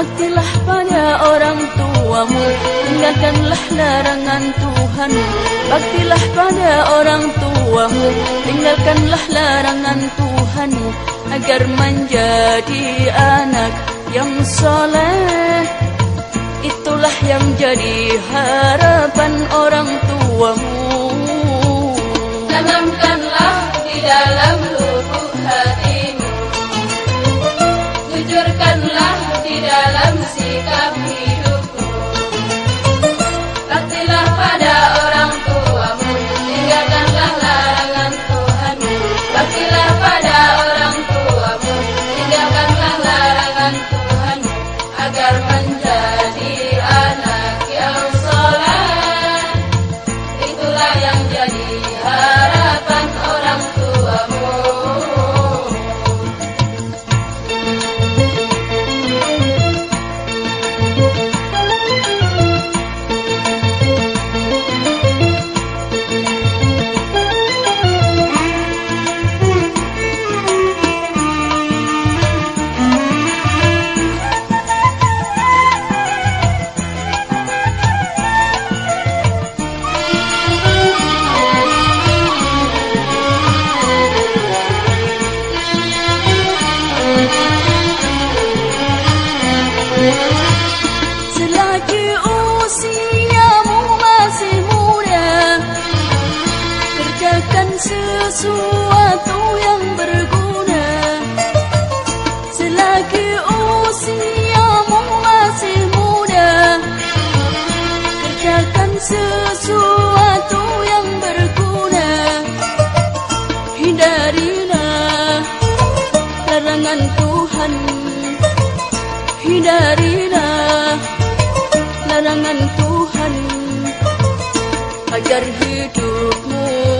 Baktilah pada orang tuamu Tinggalkanlah larangan Tuhan. Baktilah pada orang tuamu Tinggalkanlah larangan Tuhan. Agar menjadi anak yang soleh Itulah yang jadi harapan orang tuamu Kerjakan sesuatu yang berguna. Selagi usiamu masih muda Kerjakan sesuatu yang berguna. Hindarilah larangan Tuhan. Hindarilah larangan Tuhan. Agar hidupmu